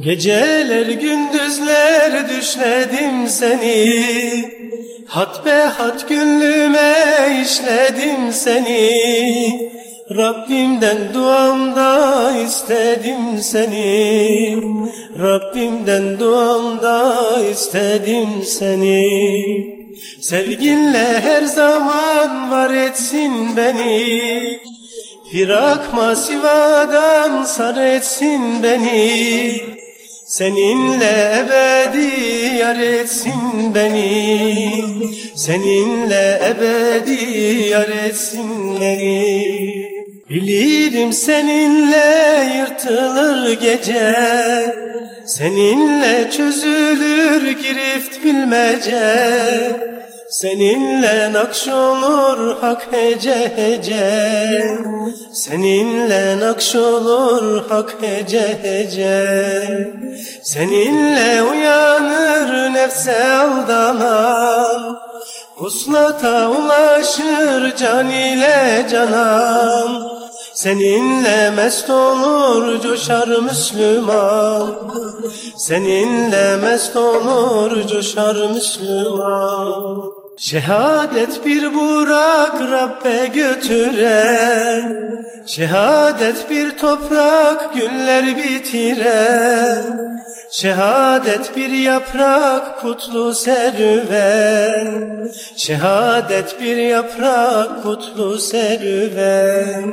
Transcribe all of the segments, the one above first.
Geceler gündüzler düşledim seni. Hat be hat gönlüme işledim seni. Rabbimden duamda istedim seni. Rabbimden duamda istedim seni. Sevginle her zaman var etsin beni. Firak masivadan sar etsin beni Seninle ebedi yar etsin beni. Seninle ebedi yar etsin beni. Bilirim seninle yırtılır gece. Seninle çözülür girift bilmece Seninle nakş olur hak hece hece. Seninle nakş olur hak hece hece. Seninle uyanır nefse aldanan Kuslata ulaşır can ile canan. Seninle mest olur coşar Müslüman. Seninle mest olur coşar Müslüman Şehadet bir burak Rabbe götüren Şehadet bir toprak günler bitiren Şehadet bir yaprak kutlu serüven Şehadet bir yaprak kutlu serüven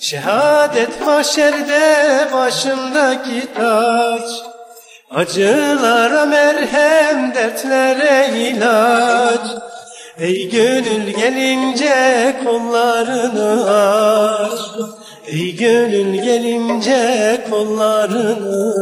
Şehadet mahşerde başındaki taç Acılara merhem dertlere ilaç. Ey gönül gelince kollarını aç. Ey gönül gelince kollarını